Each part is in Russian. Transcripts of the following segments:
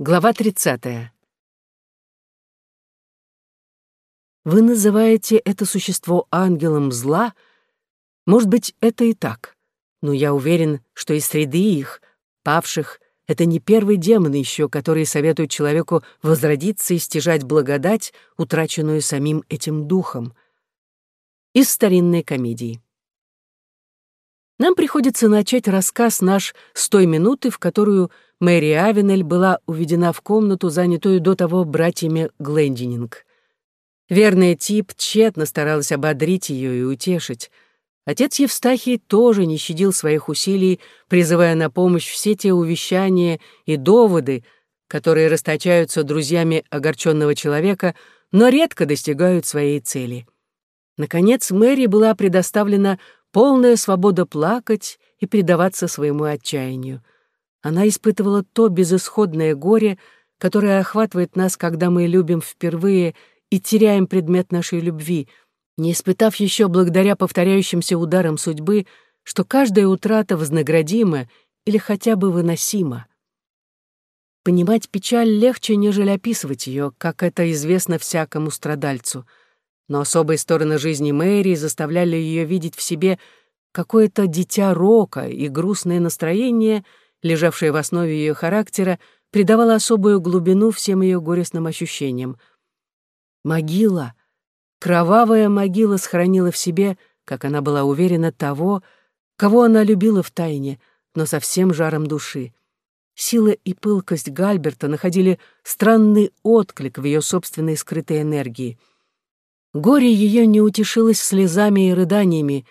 Глава 30. Вы называете это существо ангелом зла? Может быть, это и так. Но я уверен, что из среды их, павших, это не первый демон еще, который советует человеку возродиться и стяжать благодать, утраченную самим этим духом. Из старинной комедии. Нам приходится начать рассказ наш с той минуты, в которую Мэри Авенель была уведена в комнату, занятую до того братьями Глендининг. Верная Тип тщетно старалась ободрить ее и утешить. Отец Евстахий тоже не щадил своих усилий, призывая на помощь все те увещания и доводы, которые расточаются друзьями огорченного человека, но редко достигают своей цели. Наконец, Мэри была предоставлена полная свобода плакать и предаваться своему отчаянию. Она испытывала то безысходное горе, которое охватывает нас, когда мы любим впервые и теряем предмет нашей любви, не испытав еще благодаря повторяющимся ударам судьбы, что каждая утрата вознаградима или хотя бы выносима. Понимать печаль легче, нежели описывать ее, как это известно всякому страдальцу. Но особые стороны жизни Мэри заставляли ее видеть в себе какое-то дитя рока, и грустное настроение — лежавшее в основе ее характера, придавало особую глубину всем ее горестным ощущениям. Могила, кровавая могила сохранила в себе, как она была уверена, того, кого она любила в тайне, но со всем жаром души. Сила и пылкость Гальберта находили странный отклик в ее собственной скрытой энергии. Горе ее не утешилось слезами и рыданиями,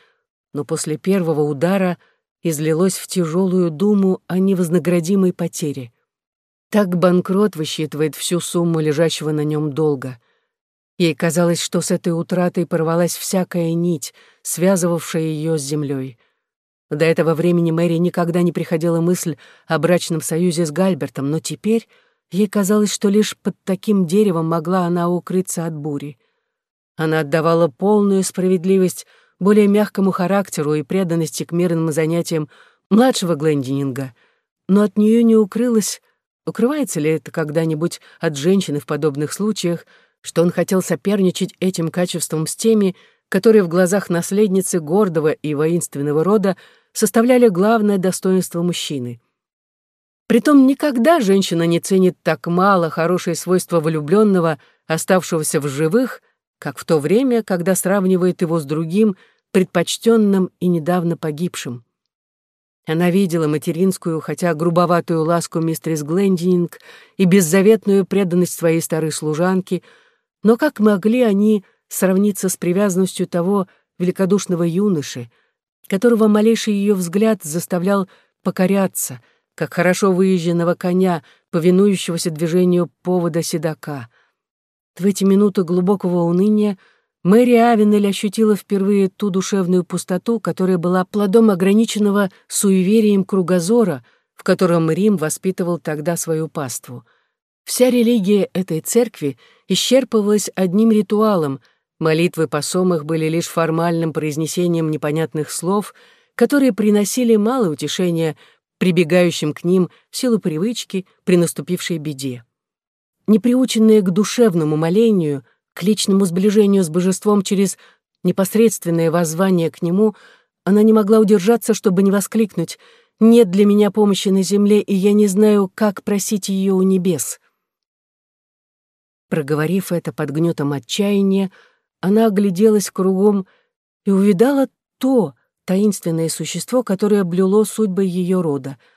но после первого удара — излилось в тяжелую думу о невознаградимой потере. Так банкрот высчитывает всю сумму лежащего на нем долга. Ей казалось, что с этой утратой порвалась всякая нить, связывавшая ее с землей. До этого времени Мэри никогда не приходила мысль о брачном союзе с Гальбертом, но теперь ей казалось, что лишь под таким деревом могла она укрыться от бури. Она отдавала полную справедливость более мягкому характеру и преданности к мирным занятиям младшего Глендининга, но от нее не укрылось, укрывается ли это когда-нибудь от женщины в подобных случаях, что он хотел соперничать этим качеством с теми, которые в глазах наследницы гордого и воинственного рода составляли главное достоинство мужчины. Притом никогда женщина не ценит так мало хорошие свойства влюбленного, оставшегося в живых, как в то время, когда сравнивает его с другим, предпочтенным и недавно погибшим. Она видела материнскую, хотя грубоватую ласку мистерис Глендининг и беззаветную преданность своей старой служанки, но как могли они сравниться с привязанностью того великодушного юноши, которого малейший ее взгляд заставлял покоряться, как хорошо выезженного коня, повинующегося движению повода седока — в эти минуты глубокого уныния Мэри Авенель ощутила впервые ту душевную пустоту, которая была плодом ограниченного суеверием кругозора, в котором Рим воспитывал тогда свою паству. Вся религия этой церкви исчерпывалась одним ритуалом, молитвы посомых были лишь формальным произнесением непонятных слов, которые приносили мало утешения прибегающим к ним в силу привычки при наступившей беде неприученная к душевному молению, к личному сближению с божеством через непосредственное воззвание к нему, она не могла удержаться, чтобы не воскликнуть «Нет для меня помощи на земле, и я не знаю, как просить ее у небес». Проговорив это под гнетом отчаяния, она огляделась кругом и увидала то таинственное существо, которое блюло судьбы ее рода —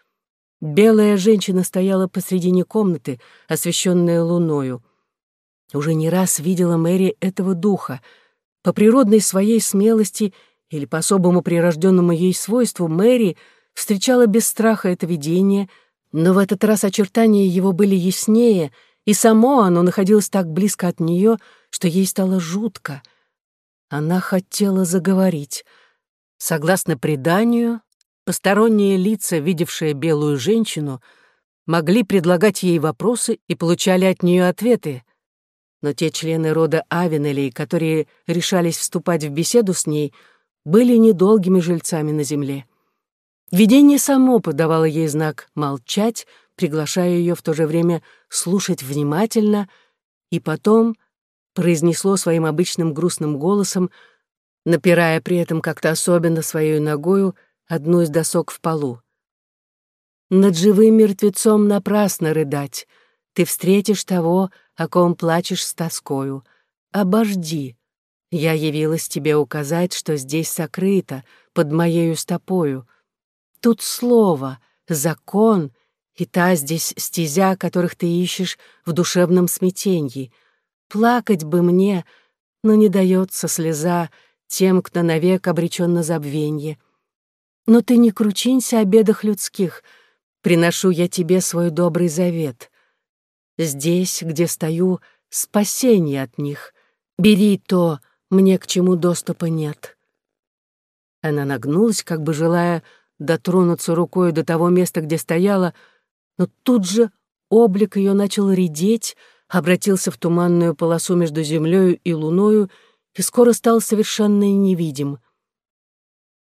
Белая женщина стояла посредине комнаты, освещенная луною. Уже не раз видела Мэри этого духа. По природной своей смелости или по особому прирожденному ей свойству Мэри встречала без страха это видение, но в этот раз очертания его были яснее, и само оно находилось так близко от нее, что ей стало жутко. Она хотела заговорить. Согласно преданию, Посторонние лица, видевшие белую женщину, могли предлагать ей вопросы и получали от нее ответы, но те члены рода Авенелей, которые решались вступать в беседу с ней, были недолгими жильцами на земле. Видение само подавало ей знак молчать, приглашая ее в то же время слушать внимательно, и потом произнесло своим обычным грустным голосом, напирая при этом как-то особенно своей ногою одну из досок в полу. «Над живым мертвецом напрасно рыдать. Ты встретишь того, о ком плачешь с тоскою. Обожди. Я явилась тебе указать, что здесь сокрыто, под моею стопою. Тут слово, закон и та здесь стезя, которых ты ищешь в душевном смятенье. Плакать бы мне, но не дается слеза тем, кто навек обречен на забвенье. Но ты не кручинься о бедах людских, приношу я тебе свой добрый завет. Здесь, где стою, спасение от них. Бери то, мне к чему доступа нет. Она нагнулась, как бы желая дотронуться рукой до того места, где стояла, но тут же облик ее начал редеть, обратился в туманную полосу между землею и луною и скоро стал совершенно невидим.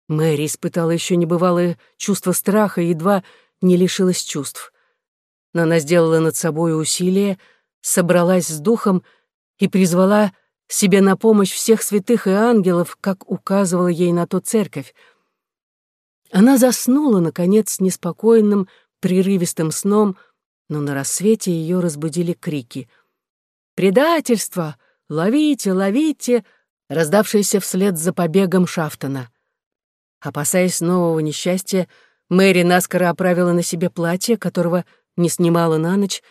Мэри испытала еще небывалое чувство страха и едва не лишилась чувств. Но она сделала над собой усилие, собралась с духом и призвала себе на помощь всех святых и ангелов, как указывала ей на то церковь. Она заснула, наконец, неспокойным, прерывистым сном, но на рассвете ее разбудили крики. «Предательство! Ловите, ловите!» раздавшиеся вслед за побегом Шафтона. Опасаясь нового несчастья, Мэри наскоро оправила на себе платье, которого не снимала на ночь,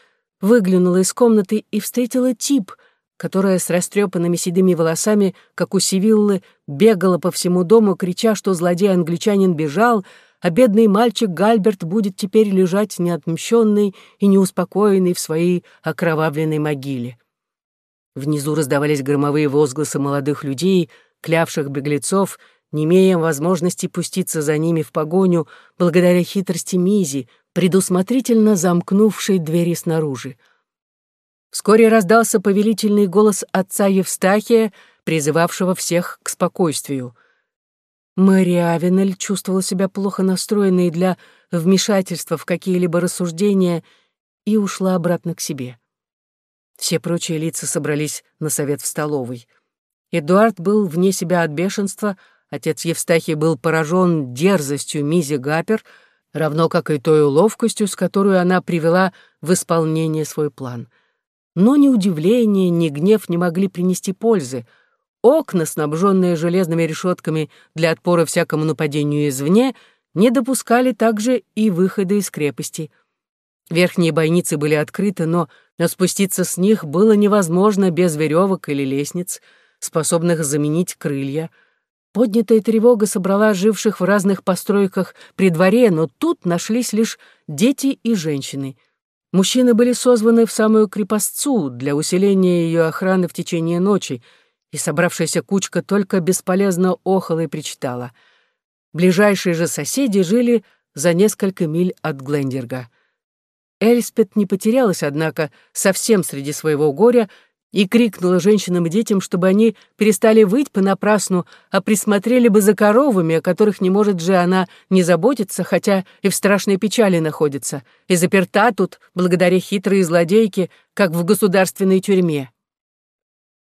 выглянула из комнаты и встретила тип, которая с растрепанными седыми волосами, как у Сивиллы, бегала по всему дому, крича, что злодей-англичанин бежал, а бедный мальчик Гальберт будет теперь лежать неотмщенный и неуспокоенный в своей окровавленной могиле. Внизу раздавались громовые возгласы молодых людей, клявших беглецов, не имея возможности пуститься за ними в погоню благодаря хитрости Мизи, предусмотрительно замкнувшей двери снаружи. Вскоре раздался повелительный голос отца Евстахия, призывавшего всех к спокойствию. Мэри Авенель чувствовала себя плохо настроенной для вмешательства в какие-либо рассуждения и ушла обратно к себе. Все прочие лица собрались на совет в столовой. Эдуард был вне себя от бешенства, отец Евстахий был поражен дерзостью Мизи Гапер, равно как и той ловкостью, с которой она привела в исполнение свой план. Но ни удивление, ни гнев не могли принести пользы — Окна, снабженные железными решетками для отпора всякому нападению извне, не допускали также и выхода из крепости. Верхние бойницы были открыты, но спуститься с них было невозможно без веревок или лестниц, способных заменить крылья. Поднятая тревога собрала живших в разных постройках при дворе, но тут нашлись лишь дети и женщины. Мужчины были созваны в самую крепостцу для усиления ее охраны в течение ночи — и собравшаяся кучка только бесполезно охала и причитала. Ближайшие же соседи жили за несколько миль от Глендерга. Эльспет не потерялась, однако, совсем среди своего горя и крикнула женщинам и детям, чтобы они перестали выть понапрасну, а присмотрели бы за коровами, о которых не может же она не заботиться, хотя и в страшной печали находится, и заперта тут, благодаря хитрой злодейке, как в государственной тюрьме.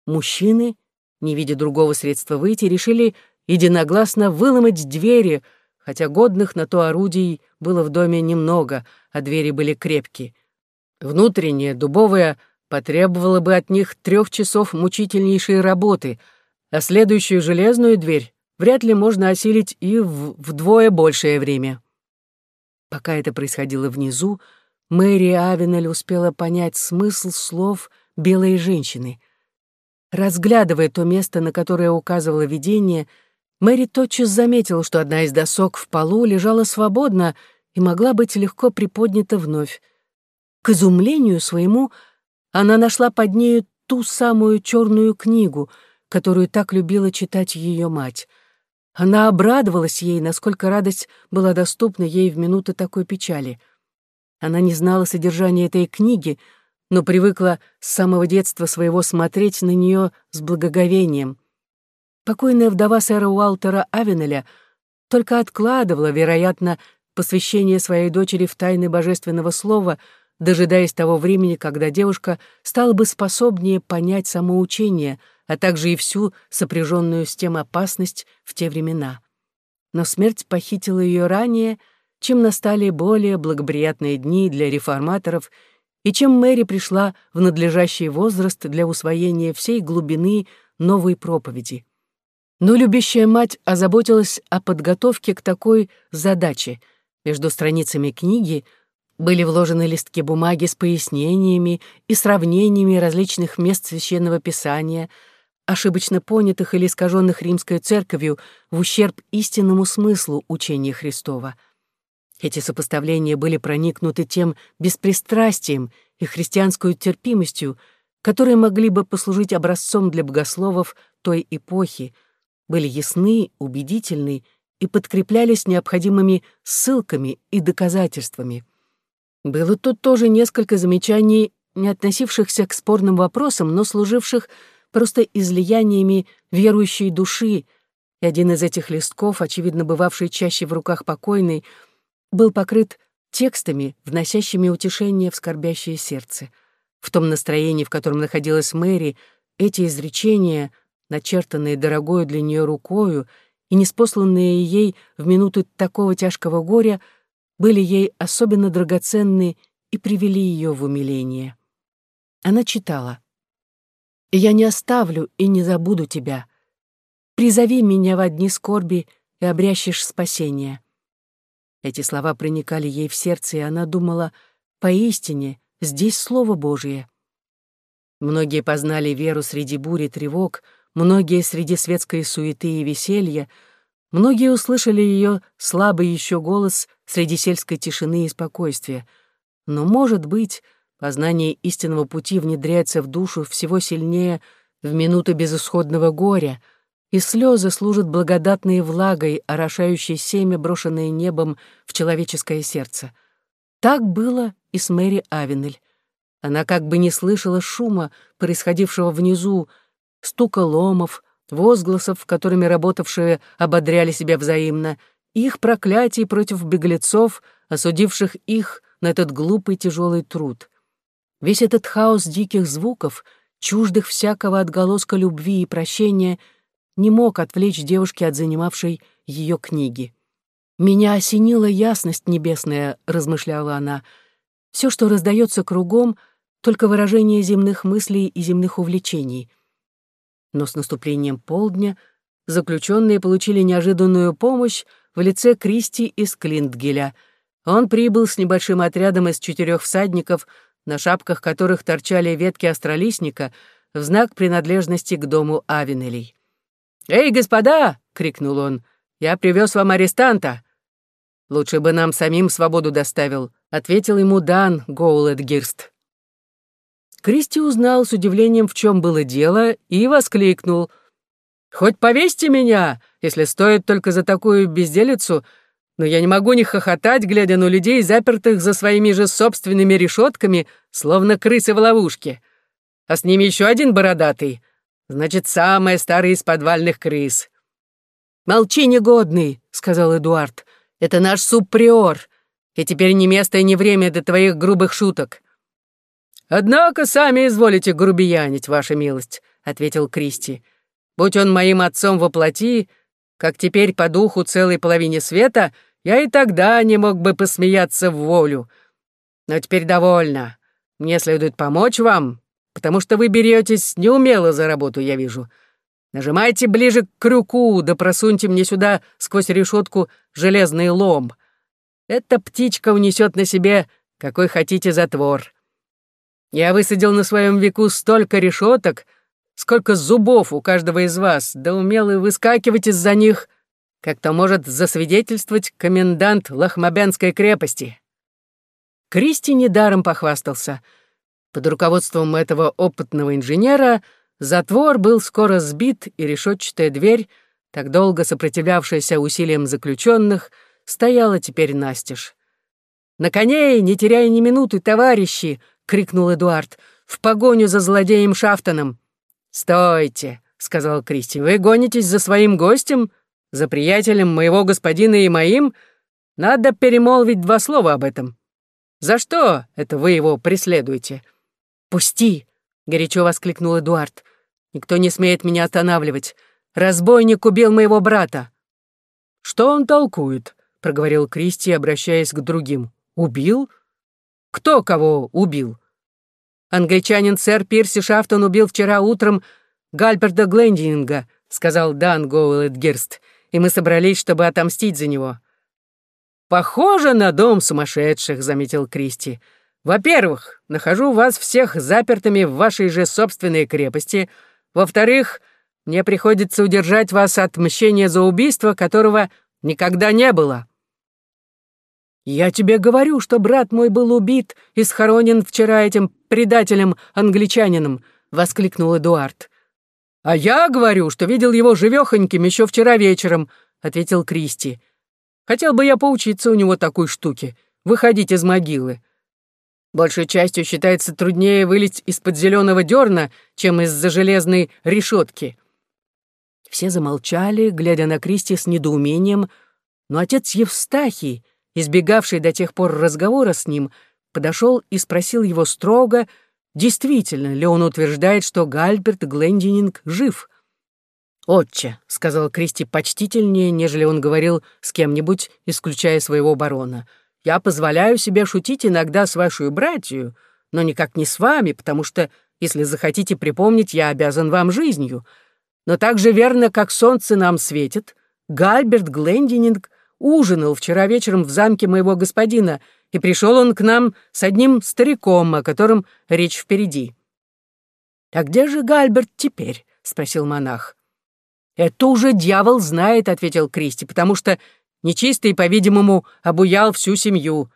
Мужчины не видя другого средства выйти, решили единогласно выломать двери, хотя годных на то орудий было в доме немного, а двери были крепкие. Внутренняя, дубовая, потребовала бы от них трех часов мучительнейшей работы, а следующую железную дверь вряд ли можно осилить и в вдвое большее время. Пока это происходило внизу, Мэри Авенель успела понять смысл слов белой женщины. Разглядывая то место, на которое указывало видение, Мэри тотчас заметила, что одна из досок в полу лежала свободно и могла быть легко приподнята вновь. К изумлению своему она нашла под нею ту самую черную книгу, которую так любила читать ее мать. Она обрадовалась ей, насколько радость была доступна ей в минуты такой печали. Она не знала содержания этой книги, но привыкла с самого детства своего смотреть на нее с благоговением. Покойная вдова сэра Уалтера Авенеля только откладывала, вероятно, посвящение своей дочери в тайны божественного слова, дожидаясь того времени, когда девушка стала бы способнее понять само учение, а также и всю сопряженную с тем опасность в те времена. Но смерть похитила ее ранее, чем настали более благоприятные дни для реформаторов и чем Мэри пришла в надлежащий возраст для усвоения всей глубины новой проповеди. Но любящая мать озаботилась о подготовке к такой задаче. Между страницами книги были вложены листки бумаги с пояснениями и сравнениями различных мест Священного Писания, ошибочно понятых или искаженных римской церковью в ущерб истинному смыслу учения Христова. Эти сопоставления были проникнуты тем беспристрастием и христианской терпимостью, которые могли бы послужить образцом для богословов той эпохи, были ясны, убедительны и подкреплялись необходимыми ссылками и доказательствами. Было тут тоже несколько замечаний, не относившихся к спорным вопросам, но служивших просто излияниями верующей души, и один из этих листков, очевидно бывавший чаще в руках покойной, был покрыт текстами, вносящими утешение в скорбящее сердце. В том настроении, в котором находилась Мэри, эти изречения — начертанные дорогою для нее рукою и неспосланные ей в минуты такого тяжкого горя, были ей особенно драгоценны и привели ее в умиление. Она читала. «Я не оставлю и не забуду тебя. Призови меня в одни скорби и обрящешь спасение». Эти слова проникали ей в сердце, и она думала, поистине, здесь Слово Божие. Многие познали веру среди бури тревог, Многие среди светской суеты и веселья, многие услышали ее слабый еще голос среди сельской тишины и спокойствия. Но, может быть, познание истинного пути внедряется в душу всего сильнее в минуты безысходного горя, и слезы служат благодатной влагой, орошающей семя, брошенное небом в человеческое сердце. Так было и с Мэри Авенель. Она как бы не слышала шума, происходившего внизу, стука ломов, возгласов, которыми работавшие ободряли себя взаимно, их проклятий против беглецов, осудивших их на этот глупый тяжелый труд. Весь этот хаос диких звуков, чуждых всякого отголоска любви и прощения, не мог отвлечь девушки от занимавшей ее книги. «Меня осенила ясность небесная», — размышляла она. «Все, что раздается кругом, только выражение земных мыслей и земных увлечений — но с наступлением полдня заключенные получили неожиданную помощь в лице Кристи из Клинтгеля. Он прибыл с небольшим отрядом из четырех всадников, на шапках которых торчали ветки астролистника, в знак принадлежности к дому Авенелей. «Эй, господа!» — крикнул он. «Я привез вам арестанта!» «Лучше бы нам самим свободу доставил», — ответил ему Дан Гоулетгирст. Кристи узнал с удивлением, в чем было дело, и воскликнул. «Хоть повесьте меня, если стоит только за такую безделицу, но я не могу не хохотать, глядя на людей, запертых за своими же собственными решетками, словно крысы в ловушке. А с ними еще один бородатый. Значит, самая старая из подвальных крыс». «Молчи, негодный», — сказал Эдуард. «Это наш суприор, и теперь не место и не время для твоих грубых шуток. «Однако сами изволите грубиянить, ваша милость», — ответил Кристи. «Будь он моим отцом во плоти, как теперь по духу целой половине света, я и тогда не мог бы посмеяться в волю. Но теперь довольно. Мне следует помочь вам, потому что вы беретесь неумело за работу, я вижу. Нажимайте ближе к крюку, да просуньте мне сюда сквозь решетку железный лом. Эта птичка унесет на себе какой хотите затвор. Я высадил на своем веку столько решеток, сколько зубов у каждого из вас, да умел и выскакивать из-за них, как то может засвидетельствовать комендант Лохмобянской крепости. Кристи недаром похвастался. Под руководством этого опытного инженера затвор был скоро сбит, и решетчатая дверь, так долго сопротивлявшаяся усилиям заключенных, стояла теперь настежь. «На коней, не теряя ни минуты, товарищи!» — крикнул Эдуард. «В погоню за злодеем Шафтоном!» «Стойте!» — сказал Кристи. «Вы гонитесь за своим гостем? За приятелем моего господина и моим? Надо перемолвить два слова об этом. За что это вы его преследуете?» «Пусти!» — горячо воскликнул Эдуард. «Никто не смеет меня останавливать. Разбойник убил моего брата». «Что он толкует?» — проговорил Кристи, обращаясь к другим. «Убил? Кто кого убил?» «Англичанин сэр Пирси Шафтон убил вчера утром Гальберта Глендинга», — сказал Дан Гоуэллет «и мы собрались, чтобы отомстить за него». «Похоже на дом сумасшедших», — заметил Кристи. «Во-первых, нахожу вас всех запертыми в вашей же собственной крепости. Во-вторых, мне приходится удержать вас от мщения за убийство, которого никогда не было». «Я тебе говорю, что брат мой был убит и схоронен вчера этим предателем-англичанином», — воскликнул Эдуард. «А я говорю, что видел его живехоньким еще вчера вечером», — ответил Кристи. «Хотел бы я поучиться у него такой штуке, выходить из могилы. Большей частью считается труднее вылезть из-под зеленого дерна, чем из-за железной решетки». Все замолчали, глядя на Кристи с недоумением, но отец Евстахий, избегавший до тех пор разговора с ним, подошел и спросил его строго, действительно ли он утверждает, что Гальберт Глендининг жив. «Отче», — сказал Кристи почтительнее, нежели он говорил с кем-нибудь, исключая своего барона, «я позволяю себе шутить иногда с вашей братью, но никак не с вами, потому что, если захотите припомнить, я обязан вам жизнью. Но так же верно, как солнце нам светит, Гальберт Глендининг ужинал вчера вечером в замке моего господина, и пришел он к нам с одним стариком, о котором речь впереди. «А где же Гальберт теперь?» — спросил монах. «Это уже дьявол знает», — ответил Кристи, «потому что нечистый, по-видимому, обуял всю семью.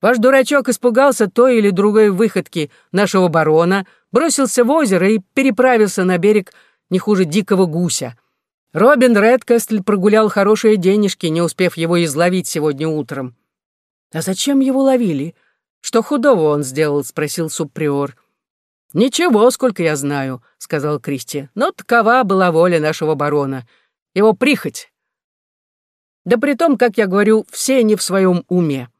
Ваш дурачок испугался той или другой выходки нашего барона, бросился в озеро и переправился на берег не хуже дикого гуся. Робин Редкастль прогулял хорошие денежки, не успев его изловить сегодня утром. «А зачем его ловили? Что худого он сделал?» — спросил субприор. «Ничего, сколько я знаю», — сказал Кристи. «Но такова была воля нашего барона. Его прихоть. Да при том, как я говорю, все не в своем уме».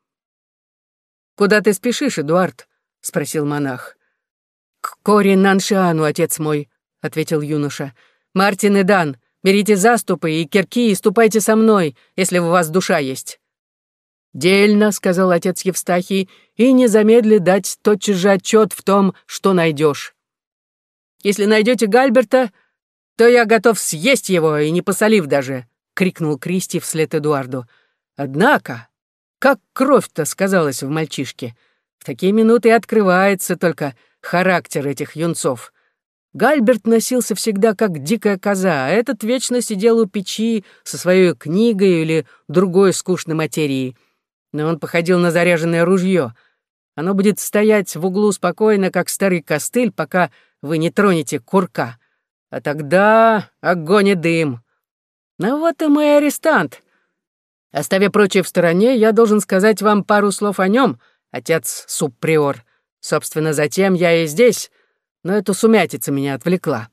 «Куда ты спешишь, Эдуард?» — спросил монах. «К Коре Наншиану, отец мой», — ответил юноша. «Мартин и Дан, Берите заступы и кирки и ступайте со мной, если у вас душа есть». «Дельно», — сказал отец Евстахий, «и не замедли дать тотчас же отчет в том, что найдешь. Если найдете Гальберта, то я готов съесть его, и не посолив даже», — крикнул Кристи вслед Эдуарду. «Однако, как кровь-то сказалась в мальчишке, в такие минуты открывается только характер этих юнцов. Гальберт носился всегда как дикая коза, а этот вечно сидел у печи со своей книгой или другой скучной материей. Но он походил на заряженное ружье. Оно будет стоять в углу спокойно, как старый костыль, пока вы не тронете курка. А тогда огонь и дым. Ну вот и мой арестант. Оставя прочее в стороне, я должен сказать вам пару слов о нем, отец субприор. Собственно, затем я и здесь, но эта сумятица меня отвлекла.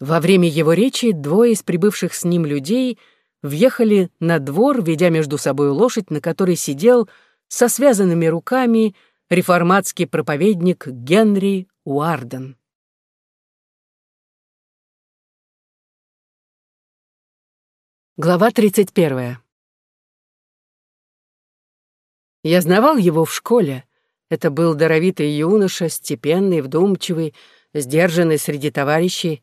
Во время его речи двое из прибывших с ним людей въехали на двор, ведя между собой лошадь, на которой сидел со связанными руками реформатский проповедник Генри Уарден. Глава 31. Я знавал его в школе, это был даровитый юноша, степенный, вдумчивый, сдержанный среди товарищей.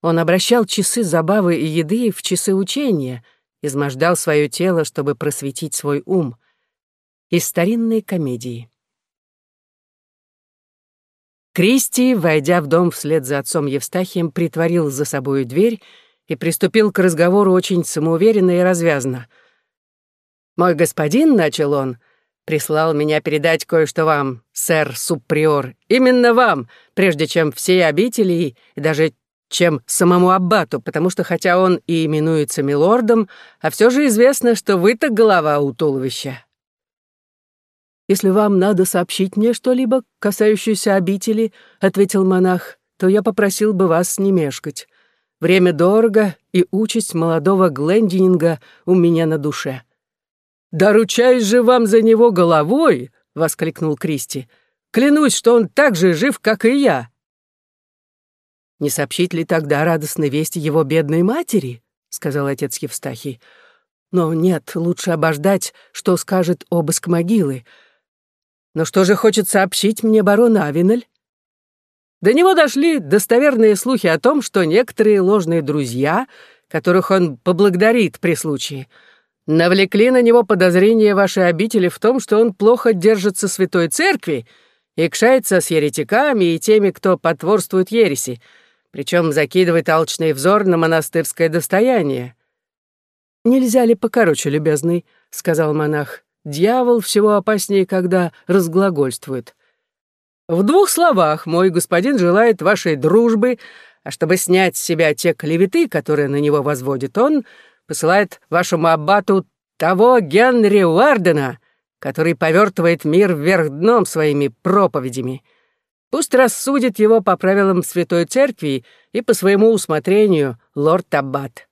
Он обращал часы забавы и еды в часы учения, измождал свое тело, чтобы просветить свой ум. Из старинной комедии. Кристи, войдя в дом вслед за отцом Евстахием, притворил за собою дверь и приступил к разговору очень самоуверенно и развязно. «Мой господин», — начал он, — прислал меня передать кое-что вам, сэр Суприор. Именно вам, прежде чем всей обители и даже чем самому аббату, потому что хотя он и именуется милордом, а все же известно, что вы-то голова у туловища. «Если вам надо сообщить мне что-либо, касающееся обители, — ответил монах, — то я попросил бы вас не мешкать. Время дорого, и участь молодого Глендининга у меня на душе». «Да ручаюсь же вам за него головой!» — воскликнул Кристи. «Клянусь, что он так же жив, как и я!» «Не сообщить ли тогда радостной вести его бедной матери?» — сказал отец Евстахий. «Но нет, лучше обождать, что скажет обыск могилы. Но что же хочет сообщить мне барон Авенель?» До него дошли достоверные слухи о том, что некоторые ложные друзья, которых он поблагодарит при случае, навлекли на него подозрения вашей обители в том, что он плохо держится святой церкви и кшается с еретиками и теми, кто потворствует ереси, причем закидывает алчный взор на монастырское достояние. «Нельзя ли покороче, любезный?» — сказал монах. «Дьявол всего опаснее, когда разглагольствует». В двух словах мой господин желает вашей дружбы, а чтобы снять с себя те клеветы, которые на него возводит он, посылает вашему аббату того Генри Уардена, который повертывает мир вверх дном своими проповедями. Пусть рассудит его по правилам Святой Церкви и по своему усмотрению лорд Аббат.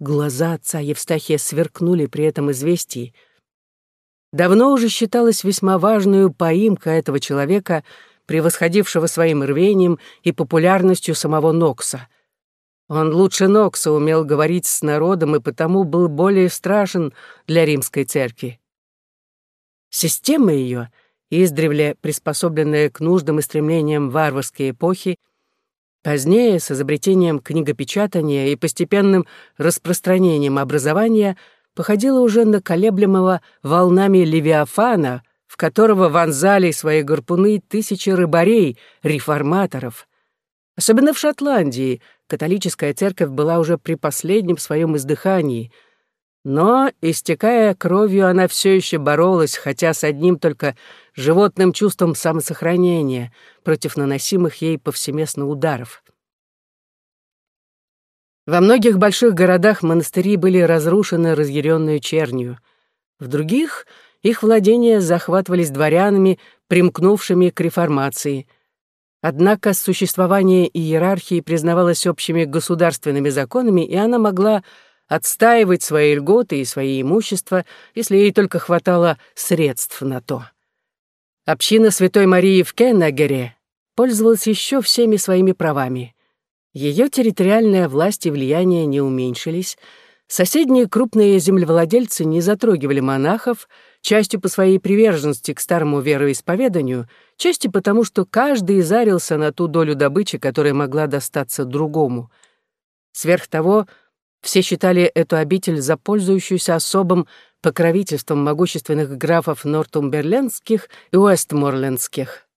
Глаза отца Евстахия сверкнули при этом известии — давно уже считалась весьма важной поимка этого человека, превосходившего своим рвением и популярностью самого Нокса. Он лучше Нокса умел говорить с народом и потому был более страшен для римской церкви. Система ее, издревле приспособленная к нуждам и стремлениям варварской эпохи, позднее, с изобретением книгопечатания и постепенным распространением образования — походила уже на колеблемого волнами Левиафана, в которого вонзали свои гарпуны тысячи рыбарей, реформаторов. Особенно в Шотландии католическая церковь была уже при последнем своем издыхании, но, истекая кровью, она все еще боролась, хотя с одним только животным чувством самосохранения против наносимых ей повсеместно ударов. Во многих больших городах монастыри были разрушены разъяренную чернью. В других их владения захватывались дворянами, примкнувшими к реформации. Однако существование иерархии признавалось общими государственными законами, и она могла отстаивать свои льготы и свои имущества, если ей только хватало средств на то. Община Святой Марии в Кеннагере пользовалась еще всеми своими правами. Ее территориальная власть и влияние не уменьшились, соседние крупные землевладельцы не затрогивали монахов, частью по своей приверженности к старому вероисповеданию, частью потому, что каждый зарился на ту долю добычи, которая могла достаться другому. Сверх того, все считали эту обитель за пользующуюся особым покровительством могущественных графов нортумберлендских и уэстморлендских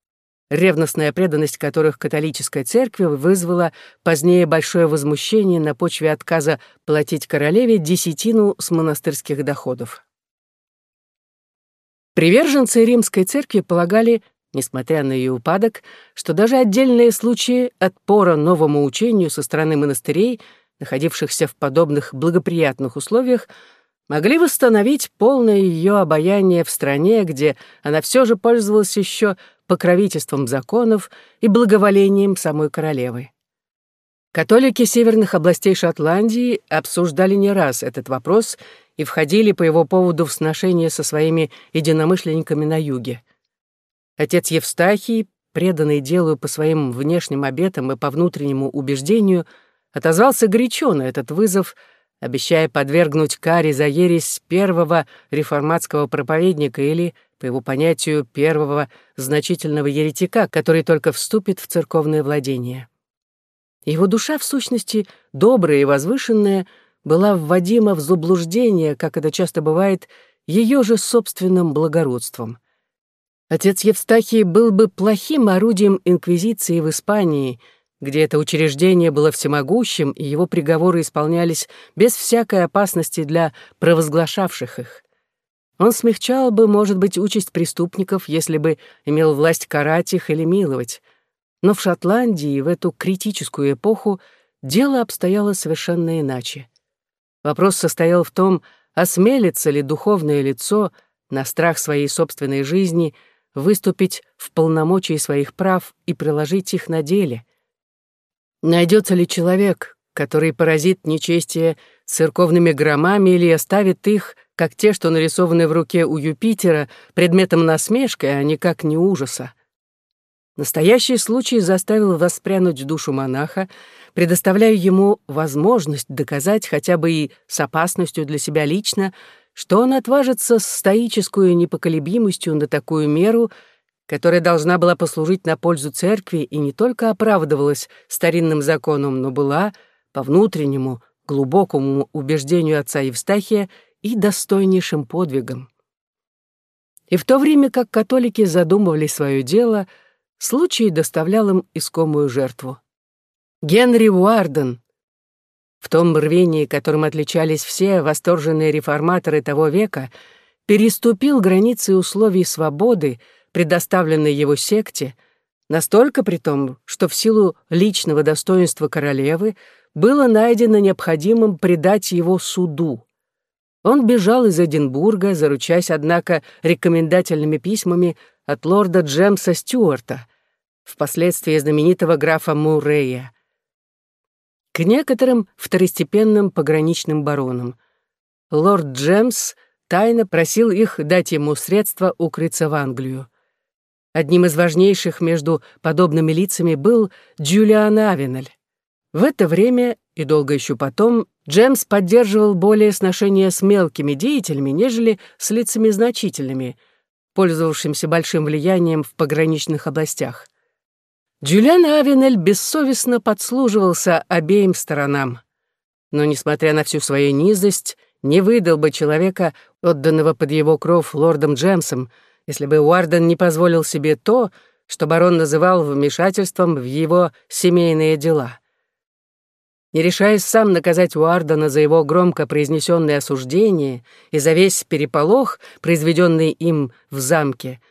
ревностная преданность которых католической церкви вызвала позднее большое возмущение на почве отказа платить королеве десятину с монастырских доходов. Приверженцы римской церкви полагали, несмотря на ее упадок, что даже отдельные случаи отпора новому учению со стороны монастырей, находившихся в подобных благоприятных условиях, могли восстановить полное ее обаяние в стране, где она все же пользовалась еще покровительством законов и благоволением самой королевы. Католики северных областей Шотландии обсуждали не раз этот вопрос и входили по его поводу в сношение со своими единомышленниками на юге. Отец Евстахий, преданный делу по своим внешним обетам и по внутреннему убеждению, отозвался горячо на этот вызов, обещая подвергнуть каре за ересь первого реформатского проповедника или по его понятию, первого значительного еретика, который только вступит в церковное владение. Его душа, в сущности, добрая и возвышенная, была вводима в заблуждение, как это часто бывает, ее же собственным благородством. Отец Евстахий был бы плохим орудием инквизиции в Испании, где это учреждение было всемогущим, и его приговоры исполнялись без всякой опасности для провозглашавших их. Он смягчал бы, может быть, участь преступников, если бы имел власть карать их или миловать. Но в Шотландии в эту критическую эпоху дело обстояло совершенно иначе. Вопрос состоял в том, осмелится ли духовное лицо на страх своей собственной жизни выступить в полномочии своих прав и приложить их на деле. Найдется ли человек, который поразит нечестие церковными громами или оставит их, как те, что нарисованы в руке у Юпитера, предметом насмешки, а никак не ужаса. Настоящий случай заставил воспрянуть душу монаха, предоставляя ему возможность доказать хотя бы и с опасностью для себя лично, что он отважится с стоической непоколебимостью на такую меру, которая должна была послужить на пользу церкви и не только оправдывалась старинным законом, но была, по внутреннему, глубокому убеждению отца Евстахия, и достойнейшим подвигом. И в то время как католики задумывали свое дело — случай доставлял им искомую жертву. Генри Уарден, в том рвении, которым отличались все восторженные реформаторы того века, переступил границы условий свободы, предоставленной его секте, настолько при том, что в силу личного достоинства королевы было найдено необходимым предать его суду. Он бежал из Эдинбурга, заручаясь, однако, рекомендательными письмами от лорда Джемса Стюарта, впоследствии знаменитого графа Муррея, к некоторым второстепенным пограничным баронам. Лорд Джемс тайно просил их дать ему средства укрыться в Англию. Одним из важнейших между подобными лицами был Джулиан Авенель. В это время и долго еще потом Джемс поддерживал более сношения с мелкими деятелями, нежели с лицами значительными, пользовавшимися большим влиянием в пограничных областях. Джулиан Авенель бессовестно подслуживался обеим сторонам. Но, несмотря на всю свою низость, не выдал бы человека, отданного под его кров лордом Джемсом, если бы Уарден не позволил себе то, что барон называл вмешательством в его семейные дела. Не решаясь сам наказать Уардена за его громко произнесенное осуждение и за весь переполох, произведенный им в замке,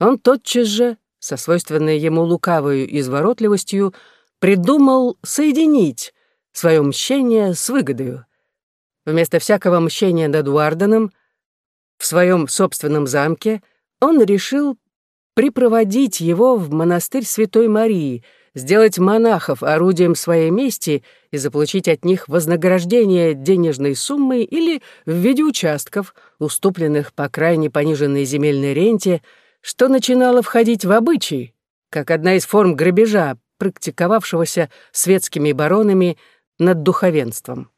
он тотчас же со свойственной ему лукавою изворотливостью, придумал соединить свое мщение с выгодою. Вместо всякого мщения над Уарденом в своем собственном замке он решил припроводить его в монастырь Святой Марии, сделать монахов орудием своей мести и заполучить от них вознаграждение денежной суммой или в виде участков, уступленных по крайне пониженной земельной ренте, что начинало входить в обычай, как одна из форм грабежа, практиковавшегося светскими баронами над духовенством.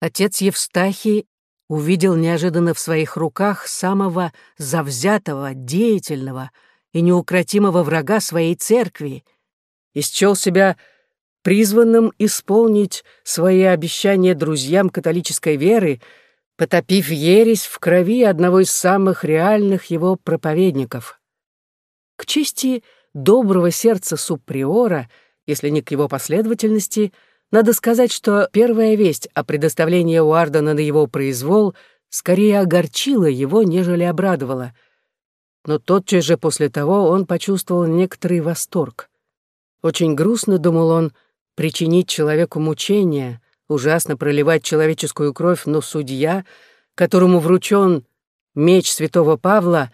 Отец Евстахий увидел неожиданно в своих руках самого завзятого, деятельного и неукротимого врага своей церкви и счел себя призванным исполнить свои обещания друзьям католической веры, потопив ересь в крови одного из самых реальных его проповедников. К чести доброго сердца субприора, если не к его последовательности, надо сказать, что первая весть о предоставлении Уардена на его произвол скорее огорчила его, нежели обрадовала. Но тотчас же после того он почувствовал некоторый восторг. Очень грустно, думал он, причинить человеку мучения, Ужасно проливать человеческую кровь, но судья, которому вручен меч святого Павла,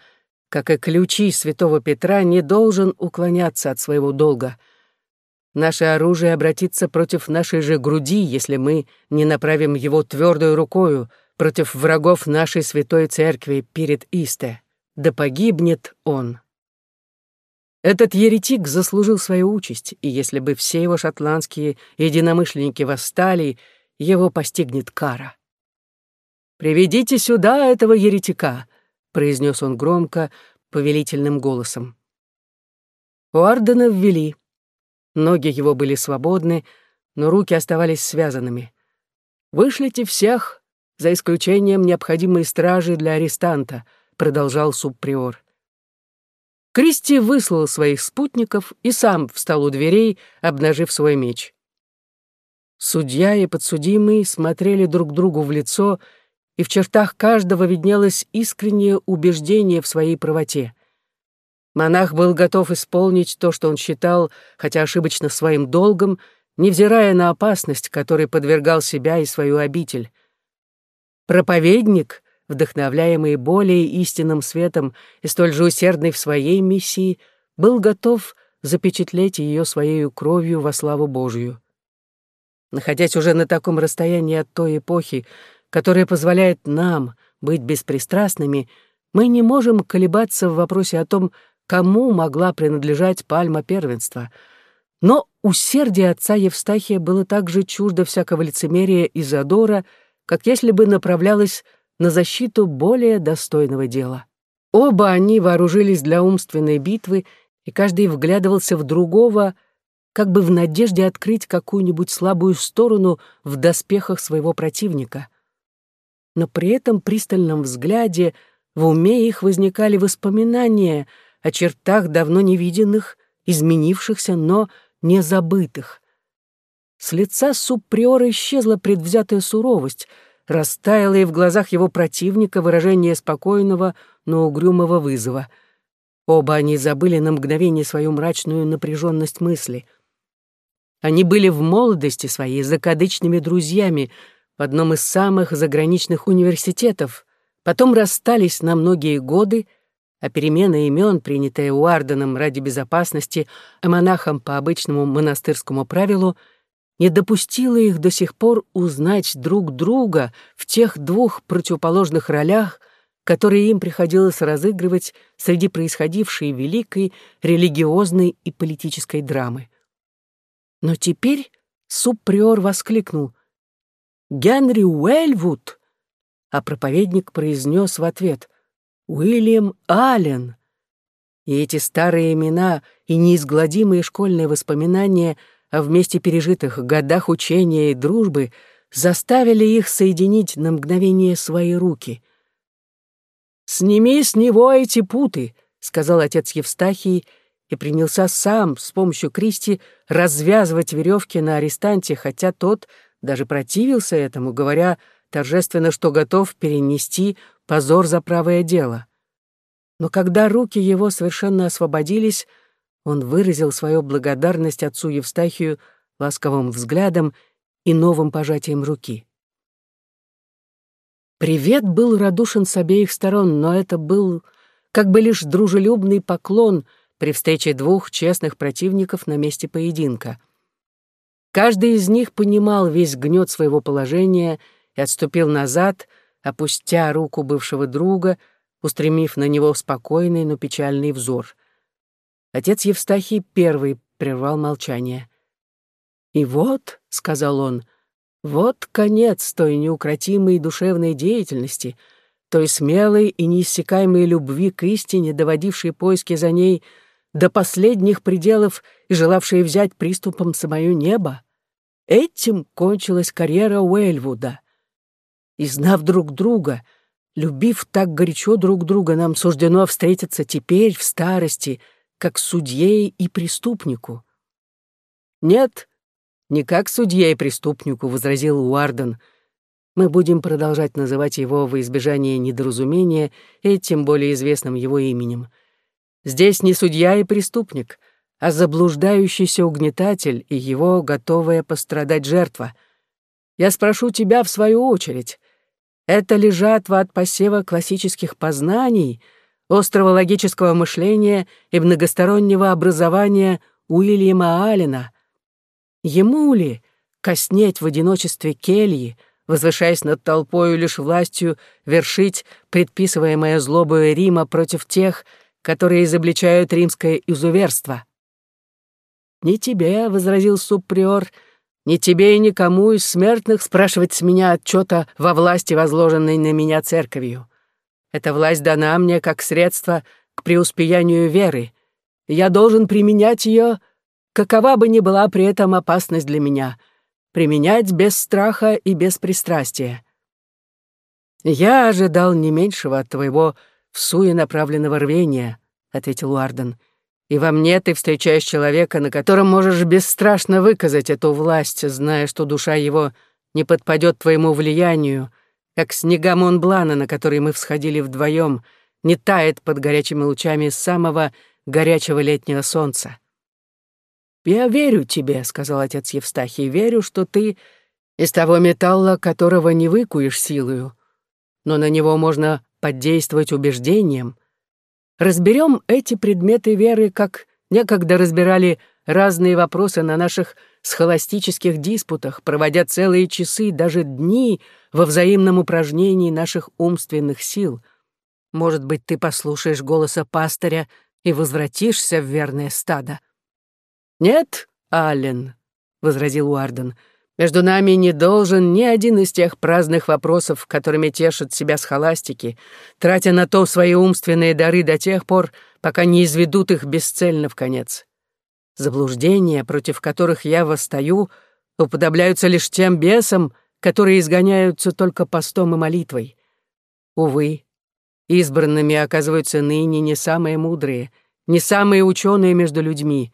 как и ключи святого Петра, не должен уклоняться от своего долга. Наше оружие обратится против нашей же груди, если мы не направим его твердой рукою против врагов нашей святой церкви перед Исте. Да погибнет он. Этот еретик заслужил свою участь, и если бы все его шотландские единомышленники восстали, его постигнет кара. «Приведите сюда этого еретика», — произнес он громко, повелительным голосом. Уардена ввели. Ноги его были свободны, но руки оставались связанными. «Вышлите всех, за исключением необходимой стражи для арестанта», — продолжал субприор. Кристи выслал своих спутников и сам встал у дверей, обнажив свой меч. Судья и подсудимый смотрели друг другу в лицо, и в чертах каждого виднелось искреннее убеждение в своей правоте. Монах был готов исполнить то, что он считал, хотя ошибочно своим долгом, невзирая на опасность, которой подвергал себя и свою обитель. Проповедник — вдохновляемый более истинным светом и столь же усердный в своей миссии, был готов запечатлеть ее своей кровью во славу Божию. Находясь уже на таком расстоянии от той эпохи, которая позволяет нам быть беспристрастными, мы не можем колебаться в вопросе о том, кому могла принадлежать пальма первенства. Но усердие отца Евстахия было так же чуждо всякого лицемерия и задора, как если бы направлялось на защиту более достойного дела. Оба они вооружились для умственной битвы, и каждый вглядывался в другого, как бы в надежде открыть какую-нибудь слабую сторону в доспехах своего противника. Но при этом пристальном взгляде в уме их возникали воспоминания о чертах давно невиденных, изменившихся, но не забытых. С лица субприора исчезла предвзятая суровость — растаяло и в глазах его противника выражение спокойного, но угрюмого вызова. Оба они забыли на мгновение свою мрачную напряженность мысли. Они были в молодости своей закадычными друзьями в одном из самых заграничных университетов, потом расстались на многие годы, а перемена имен, принятая Уарденом ради безопасности, а монахом по обычному монастырскому правилу — не допустила их до сих пор узнать друг друга в тех двух противоположных ролях, которые им приходилось разыгрывать среди происходившей великой религиозной и политической драмы. Но теперь субприор воскликнул «Генри Уэльвуд!» А проповедник произнес в ответ «Уильям Аллен!» И эти старые имена и неизгладимые школьные воспоминания — а вместе пережитых годах учения и дружбы заставили их соединить на мгновение свои руки. «Сними с него эти путы», — сказал отец Евстахий, и принялся сам с помощью Кристи развязывать веревки на арестанте, хотя тот даже противился этому, говоря торжественно, что готов перенести позор за правое дело. Но когда руки его совершенно освободились, он выразил свою благодарность отцу Евстахию ласковым взглядом и новым пожатием руки. Привет был радушен с обеих сторон, но это был как бы лишь дружелюбный поклон при встрече двух честных противников на месте поединка. Каждый из них понимал весь гнет своего положения и отступил назад, опустя руку бывшего друга, устремив на него спокойный, но печальный взор — Отец Евстахий первый прервал молчание. «И вот», — сказал он, — «вот конец той неукротимой душевной деятельности, той смелой и неиссякаемой любви к истине, доводившей поиски за ней до последних пределов и желавшей взять приступом самое небо. Этим кончилась карьера Уэльвуда. И знав друг друга, любив так горячо друг друга, нам суждено встретиться теперь, в старости — как судье и преступнику. «Нет, не как судье и преступнику», — возразил Уарден. «Мы будем продолжать называть его во избежание недоразумения этим более известным его именем. Здесь не судья и преступник, а заблуждающийся угнетатель и его готовая пострадать жертва. Я спрошу тебя в свою очередь. Это ли жатва от посева классических познаний — острого логического мышления и многостороннего образования Уильяма Аллена. Ему ли коснеть в одиночестве кельи, возвышаясь над толпою лишь властью вершить предписываемое злобою Рима против тех, которые изобличают римское изуверство? «Не тебе», — возразил субприор, — «не тебе и никому из смертных спрашивать с меня отчета во власти, возложенной на меня церковью. Эта власть дана мне как средство к преуспеянию веры. я должен применять ее, какова бы ни была при этом опасность для меня, применять без страха и без пристрастия. «Я ожидал не меньшего от твоего всуе направленного рвения», — ответил Уарден. «И во мне ты встречаешь человека, на котором можешь бесстрашно выказать эту власть, зная, что душа его не подпадет твоему влиянию, как снега Монблана, на который мы всходили вдвоем, не тает под горячими лучами самого горячего летнего солнца. «Я верю тебе», — сказал отец Евстахий, — «верю, что ты из того металла, которого не выкуешь силою, но на него можно подействовать убеждением. Разберем эти предметы веры, как некогда разбирали разные вопросы на наших схоластических диспутах, проводя целые часы, даже дни во взаимном упражнении наших умственных сил. Может быть, ты послушаешь голоса пастыря и возвратишься в верное стадо. «Нет, Аллен», — возразил Уарден, — «между нами не должен ни один из тех праздных вопросов, которыми тешат себя схоластики, тратя на то свои умственные дары до тех пор, пока не изведут их бесцельно в конец. Заблуждения, против которых я восстаю, уподобляются лишь тем бесам, которые изгоняются только постом и молитвой. Увы, избранными оказываются ныне не самые мудрые, не самые ученые между людьми.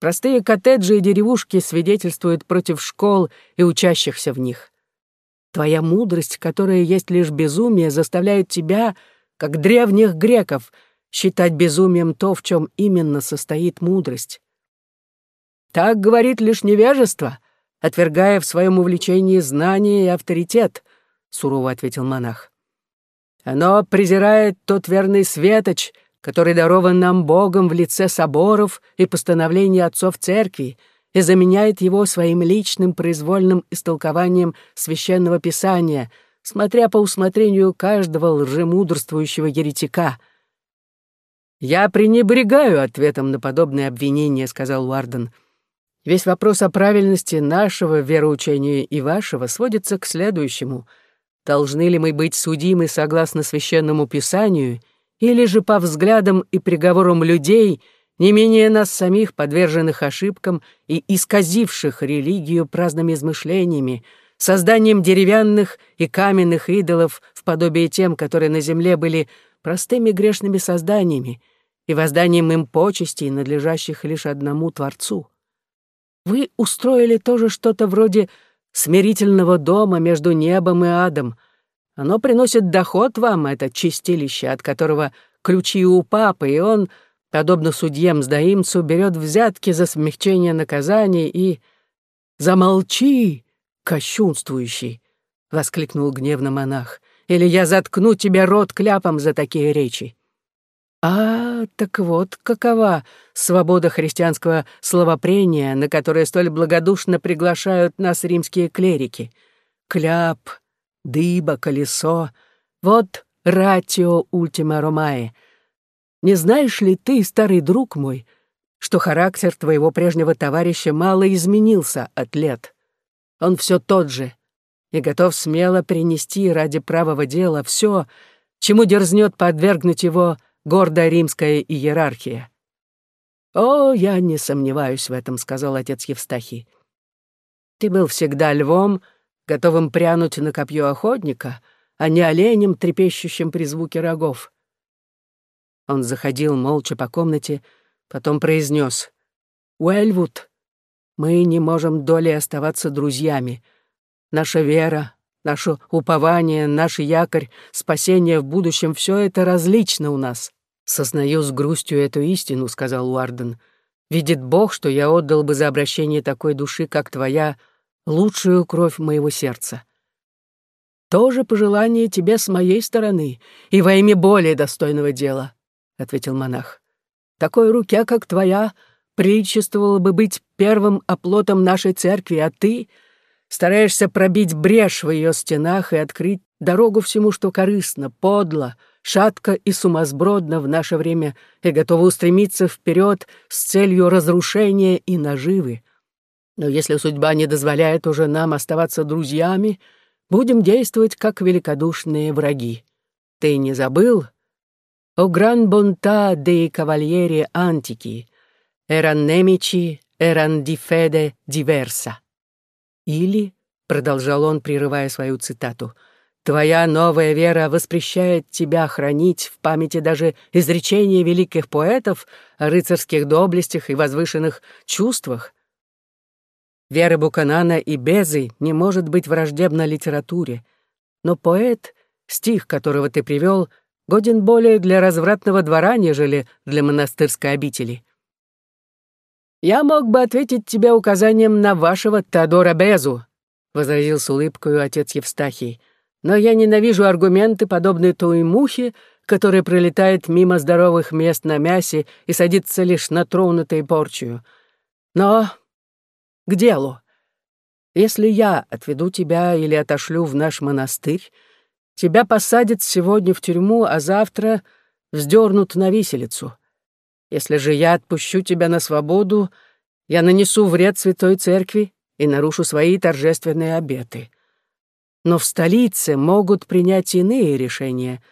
Простые коттеджи и деревушки свидетельствуют против школ и учащихся в них. Твоя мудрость, которая есть лишь безумие, заставляет тебя, как древних греков, считать безумием то, в чем именно состоит мудрость. Так говорит лишь невежество, отвергая в своем увлечении знание и авторитет, — сурово ответил монах. Оно презирает тот верный светоч, который дарован нам Богом в лице соборов и постановлений отцов церкви, и заменяет его своим личным произвольным истолкованием священного писания, смотря по усмотрению каждого лжемудрствующего еретика. «Я пренебрегаю ответом на подобные обвинения», — сказал Уарден. — Весь вопрос о правильности нашего вероучения и вашего сводится к следующему. Должны ли мы быть судимы согласно священному писанию, или же по взглядам и приговорам людей, не менее нас самих, подверженных ошибкам и исказивших религию праздными измышлениями, созданием деревянных и каменных идолов в подобие тем, которые на земле были простыми грешными созданиями, и возданием им почестей, надлежащих лишь одному Творцу. Вы устроили тоже что-то вроде смирительного дома между небом и адом. Оно приносит доход вам, это чистилище, от которого ключи у папы, и он, подобно судьям-сдаимцу, берет взятки за смягчение наказаний и... «Замолчи, кощунствующий!» — воскликнул гневно монах. «Или я заткну тебе рот кляпом за такие речи!» А, так вот какова свобода христианского словопрения, на которое столь благодушно приглашают нас римские клерики. Кляп, дыба, колесо — вот ратио ультима ромае. Не знаешь ли ты, старый друг мой, что характер твоего прежнего товарища мало изменился от лет? Он все тот же и готов смело принести ради правого дела все, чему дерзнет подвергнуть его гордая римская иерархия. «О, я не сомневаюсь в этом», — сказал отец Евстахий. «Ты был всегда львом, готовым прянуть на копье охотника, а не оленем, трепещущим при звуке рогов». Он заходил молча по комнате, потом произнес: «Уэльвуд, мы не можем долей оставаться друзьями. Наша вера, наше упование, наш якорь, спасение в будущем — все это различно у нас. «Сознаю с грустью эту истину», — сказал Уарден. «Видит Бог, что я отдал бы за обращение такой души, как твоя, лучшую кровь моего сердца». «То же пожелание тебе с моей стороны и во имя более достойного дела», — ответил монах. «Такой руке, как твоя, приличествовало бы быть первым оплотом нашей церкви, а ты стараешься пробить брешь в ее стенах и открыть дорогу всему, что корыстно, подло, — шатко и сумасбродно в наше время и готова устремиться вперед с целью разрушения и наживы. Но если судьба не дозволяет уже нам оставаться друзьями, будем действовать как великодушные враги. Ты не забыл? О гран бонта dei cavalieri antichi, eran nemici, eran di fede diversa. Или, — продолжал он, прерывая свою цитату, — Твоя новая вера воспрещает тебя хранить в памяти даже изречения великих поэтов о рыцарских доблестях и возвышенных чувствах. Вера Буканана и Безы не может быть враждебна литературе, но поэт, стих которого ты привел, годен более для развратного двора, нежели для монастырской обители. «Я мог бы ответить тебе указанием на вашего Теодора Безу», — возразил с улыбкой отец Евстахий, — но я ненавижу аргументы, подобные той мухе, которая пролетает мимо здоровых мест на мясе и садится лишь на тронутой порчью. Но к делу. Если я отведу тебя или отошлю в наш монастырь, тебя посадят сегодня в тюрьму, а завтра вздернут на виселицу. Если же я отпущу тебя на свободу, я нанесу вред Святой Церкви и нарушу свои торжественные обеты. Но в столице могут принять иные решения.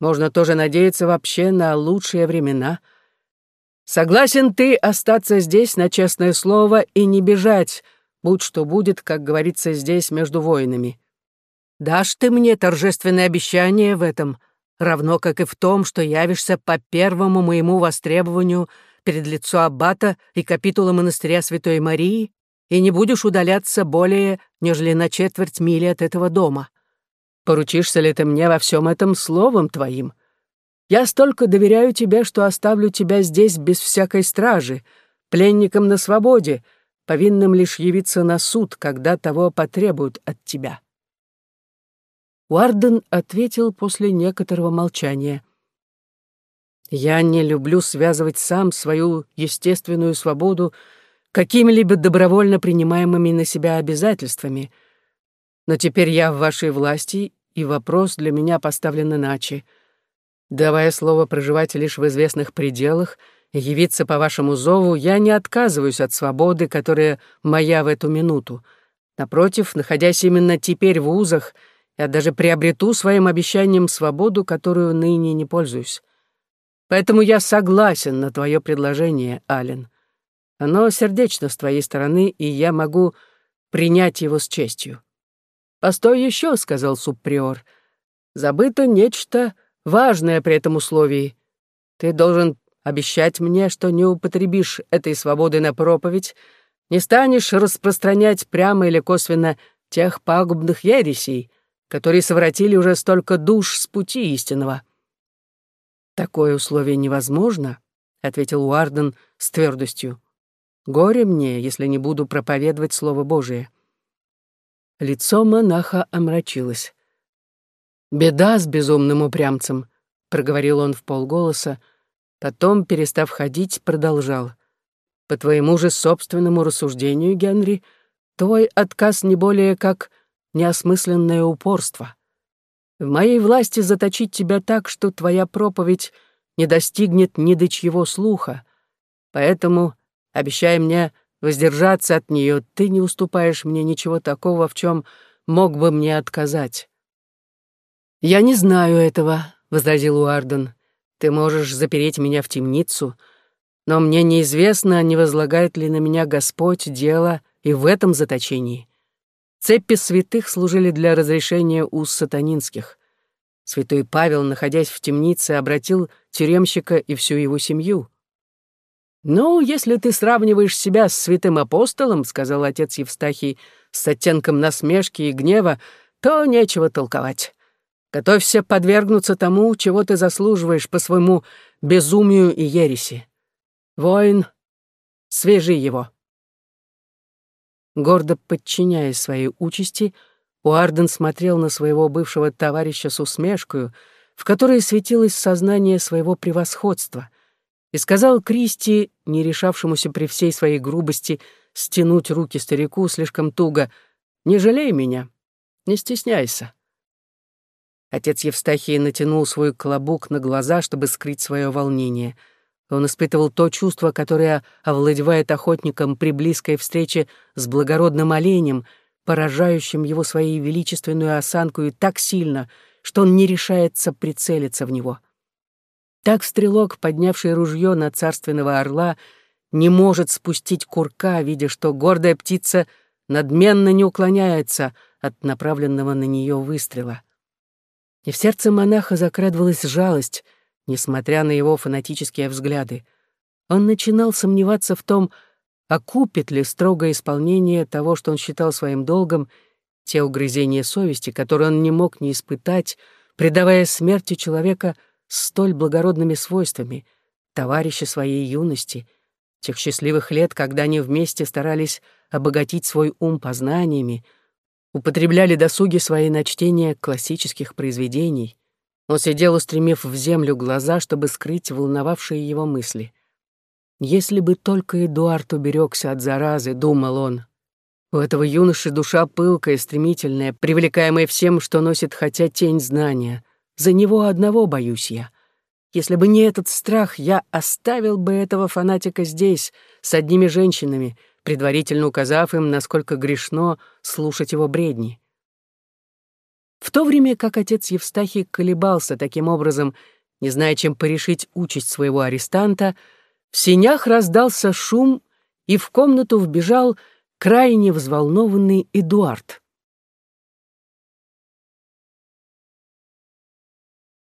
Можно тоже надеяться вообще на лучшие времена. Согласен ты остаться здесь на честное слово и не бежать, будь что будет, как говорится здесь, между воинами. Дашь ты мне торжественное обещание в этом, равно как и в том, что явишься по первому моему востребованию перед лицо аббата и капитула монастыря Святой Марии и не будешь удаляться более, нежели на четверть мили от этого дома. Поручишься ли ты мне во всем этом словом твоим? Я столько доверяю тебе, что оставлю тебя здесь без всякой стражи, пленником на свободе, повинным лишь явиться на суд, когда того потребуют от тебя». Уарден ответил после некоторого молчания. «Я не люблю связывать сам свою естественную свободу какими-либо добровольно принимаемыми на себя обязательствами. Но теперь я в вашей власти, и вопрос для меня поставлен иначе. Давая слово проживать лишь в известных пределах и явиться по вашему зову, я не отказываюсь от свободы, которая моя в эту минуту. Напротив, находясь именно теперь в узах, я даже приобрету своим обещанием свободу, которую ныне не пользуюсь. Поэтому я согласен на твое предложение, Ален. Оно сердечно с твоей стороны, и я могу принять его с честью. «Постой еще», — сказал субприор. «Забыто нечто важное при этом условии. Ты должен обещать мне, что не употребишь этой свободы на проповедь, не станешь распространять прямо или косвенно тех пагубных ересей, которые совратили уже столько душ с пути истинного». «Такое условие невозможно», — ответил Уарден с твердостью. Горе мне, если не буду проповедовать Слово Божие. Лицо монаха омрачилось. «Беда с безумным упрямцем», — проговорил он в полголоса, потом, перестав ходить, продолжал. «По твоему же собственному рассуждению, Генри, твой отказ не более как неосмысленное упорство. В моей власти заточить тебя так, что твоя проповедь не достигнет ни до чьего слуха, поэтому обещая мне воздержаться от нее, ты не уступаешь мне ничего такого, в чем мог бы мне отказать». «Я не знаю этого», — возразил Уарден. «Ты можешь запереть меня в темницу, но мне неизвестно, не возлагает ли на меня Господь дело и в этом заточении. Цепи святых служили для разрешения уз сатанинских. Святой Павел, находясь в темнице, обратил тюремщика и всю его семью. «Ну, если ты сравниваешь себя с святым апостолом, — сказал отец Евстахий с оттенком насмешки и гнева, — то нечего толковать. Готовься подвергнуться тому, чего ты заслуживаешь по своему безумию и ереси. Воин, свяжи его». Гордо подчиняясь своей участи, Уарден смотрел на своего бывшего товарища с усмешкою, в которой светилось сознание своего превосходства — и сказал Кристи, не решавшемуся при всей своей грубости стянуть руки старику слишком туго, «Не жалей меня, не стесняйся». Отец Евстахий натянул свой клобук на глаза, чтобы скрыть свое волнение. Он испытывал то чувство, которое овладевает охотником при близкой встрече с благородным оленем, поражающим его своей величественную осанку и так сильно, что он не решается прицелиться в него. Так стрелок, поднявший ружье на царственного орла, не может спустить курка, видя, что гордая птица надменно не уклоняется от направленного на нее выстрела. И в сердце монаха закрадывалась жалость, несмотря на его фанатические взгляды. Он начинал сомневаться в том, окупит ли строгое исполнение того, что он считал своим долгом, те угрызения совести, которые он не мог не испытать, предавая смерти человека — столь благородными свойствами, товарища своей юности, тех счастливых лет, когда они вместе старались обогатить свой ум познаниями, употребляли досуги свои на чтение классических произведений. Он сидел, устремив в землю глаза, чтобы скрыть волновавшие его мысли. Если бы только Эдуард уберегся от заразы, думал он. У этого юноши душа пылкая, стремительная, привлекаемая всем, что носит хотя тень знания. За него одного боюсь я. Если бы не этот страх, я оставил бы этого фанатика здесь, с одними женщинами, предварительно указав им, насколько грешно слушать его бредни. В то время как отец Евстахий колебался таким образом, не зная, чем порешить участь своего арестанта, в сенях раздался шум, и в комнату вбежал крайне взволнованный Эдуард.